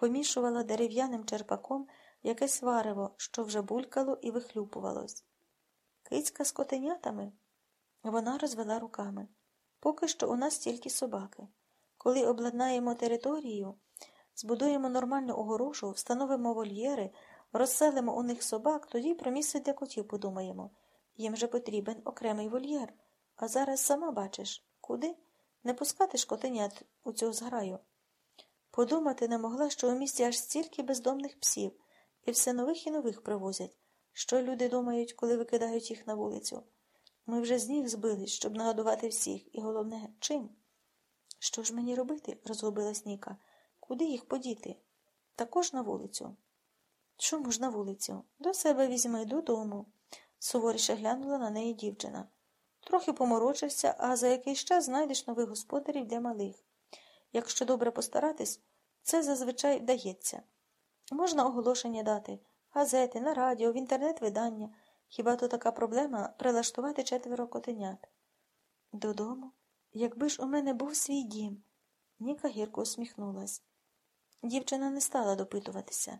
помішувала дерев'яним черпаком якесь варево, що вже булькало і вихлюпувалось. Кицька з котенятами? Вона розвела руками. Поки що у нас тільки собаки. Коли обладнаємо територію, збудуємо нормальну огорошу, встановимо вольєри, розселимо у них собак, тоді про місце для котів подумаємо. Їм же потрібен окремий вольєр. А зараз сама бачиш, куди? Не пускати ж котенят у цю зграю. Подумати не могла, що у місті аж стільки бездомних псів, і все нових і нових привозять. Що люди думають, коли викидають їх на вулицю? Ми вже з ніг збились, щоб нагодувати всіх, і головне, чим? Що ж мені робити? розгубилась Ніка. Куди їх подіти? Також на вулицю. Чому ж на вулицю? До себе візьми додому. Суворіше глянула на неї дівчина. Трохи поморочишся, а за якийсь час знайдеш нових господарів для малих. Якщо добре постаратись, це зазвичай вдається. Можна оголошення дати, газети, на радіо, в інтернет-видання. Хіба то така проблема прилаштувати четверо котенят? Додому, якби ж у мене був свій дім. Ніка гірко усміхнулась. Дівчина не стала допитуватися.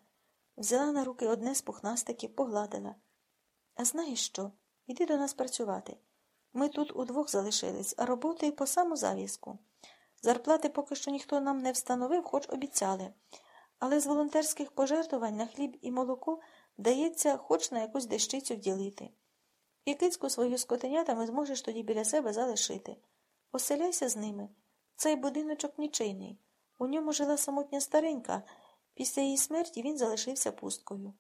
Взяла на руки одне з пухнастиків, погладила. А знаєш що? Іди до нас працювати. Ми тут удвох залишились, а роботи по саму зав'язку. Зарплати поки що ніхто нам не встановив, хоч обіцяли. Але з волонтерських пожертвувань на хліб і молоко дається хоч на якусь дещицю вділити. І кицьку свою з котенятами зможеш тоді біля себе залишити. Оселяйся з ними. Цей будиночок нічийний. У ньому жила самотня старенька. Після її смерті він залишився пусткою.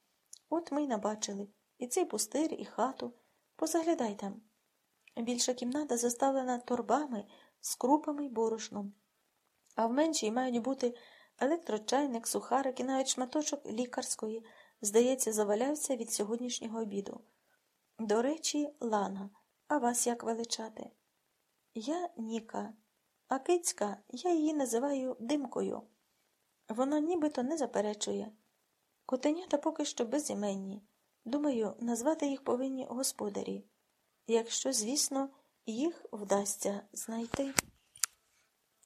От ми й набачили і цей пустир, і хату. Позаглядай там. Більша кімната заставлена торбами з крупами й борошном. А в меншій мають бути електрочайник, сухарик і навіть шматочок лікарської, здається, завалявся від сьогоднішнього обіду. До речі, Лана, а вас як величати? Я Ніка, а кицька я її називаю димкою. Вона нібито не заперечує. Котенята поки що безіменні. Думаю, назвати їх повинні господарі, якщо, звісно, їх вдасться знайти.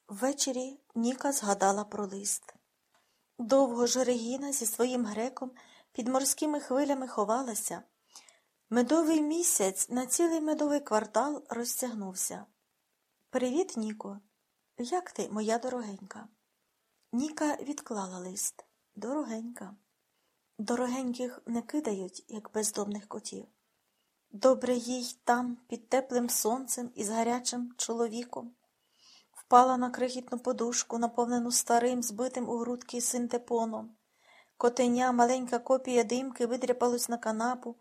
Ввечері Ніка згадала про лист. Довго ж Регіна зі своїм греком під морськими хвилями ховалася. Медовий місяць на цілий медовий квартал розтягнувся. Привіт, Ніко. Як ти, моя дорогенька? Ніка відклала лист. Дорогенька. Дорогеньких не кидають, як бездомних котів. Добре їй там, під теплим сонцем і з гарячим чоловіком. Впала на крихітну подушку, наповнену старим, збитим у грудки синтепоном. Котеня, маленька копія димки, видряпалось на канапу,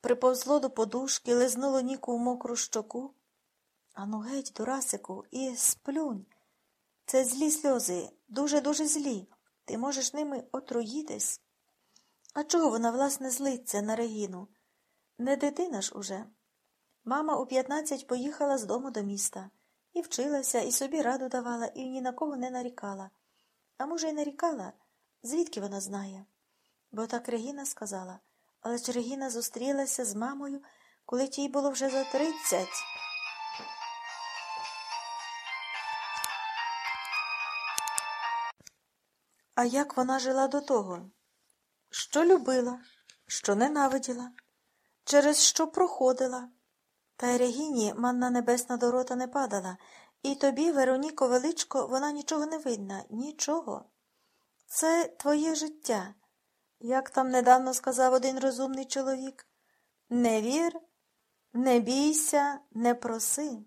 приповзло до подушки, лизнуло ніку в мокру щоку. Ану геть, Дурасику, і сплюнь. Це злі сльози, дуже-дуже злі. Ти можеш ними отруїтись. А чого вона, власне, злиться на Регіну? Не дитина ж уже. Мама у п'ятнадцять поїхала з дому до міста і вчилася, і собі раду давала, і ні на кого не нарікала. А може, й нарікала, звідки вона знає? Бо так Регіна сказала, але ж Регіна зустрілася з мамою, коли тій було вже за тридцять. А як вона жила до того? Що любила, що ненавиділа, через що проходила. Та Регіні манна небесна до рота не падала, і тобі, Вероніко Величко, вона нічого не видна, нічого. Це твоє життя. Як там недавно сказав один розумний чоловік не вір, не бійся, не проси.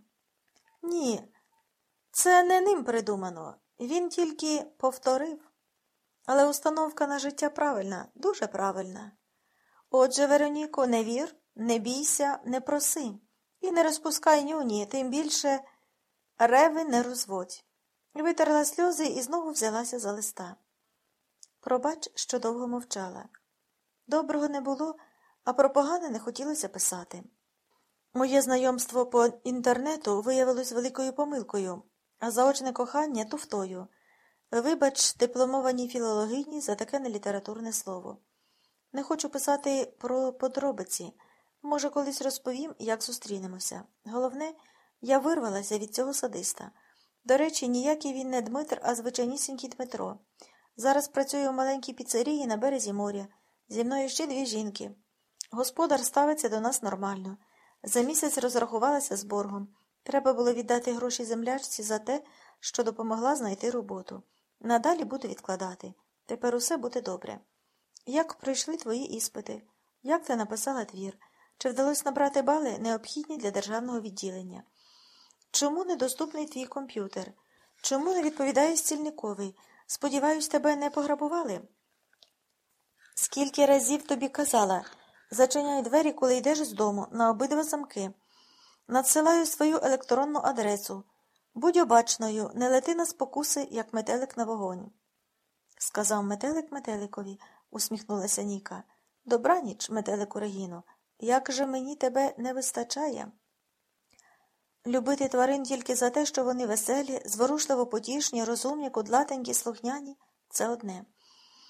Ні, це не ним придумано. Він тільки повторив. Але установка на життя правильна, дуже правильна. Отже, Вероніко, не вір, не бійся, не проси. І не розпускай нюні, тим більше реви не розводь. Витерла сльози і знову взялася за листа. Пробач, що довго мовчала. Доброго не було, а про погане не хотілося писати. Моє знайомство по інтернету виявилось великою помилкою, а заочне кохання туфтою. Вибач, дипломованій філологині за таке нелітературне слово. Не хочу писати про подробиці. Може, колись розповім, як зустрінемося. Головне, я вирвалася від цього садиста. До речі, ніякий він не Дмитр, а звичайнісінький Дмитро. Зараз працюю у маленькій піцерії на березі моря. Зі мною ще дві жінки. Господар ставиться до нас нормально. За місяць розрахувалася з боргом. Треба було віддати гроші землячці за те, що допомогла знайти роботу. Надалі буду відкладати. Тепер усе буде добре. Як пройшли твої іспити? Як ти написала твір? Чи вдалося набрати бали, необхідні для державного відділення? Чому недоступний твій комп'ютер? Чому не відповідає стільниковий? Сподіваюсь, тебе не пограбували? Скільки разів тобі казала, зачиняй двері, коли йдеш з дому, на обидва замки. Надсилаю свою електронну адресу. Будь обачною, не лети на спокуси, як метелик на вогонь. Сказав метелик метеликові, усміхнулася Ніка. Добраніч, метелику Регіно, як же мені тебе не вистачає? Любити тварин тільки за те, що вони веселі, зворушливо потішні, розумні, кудлатенькі, слухняні це одне.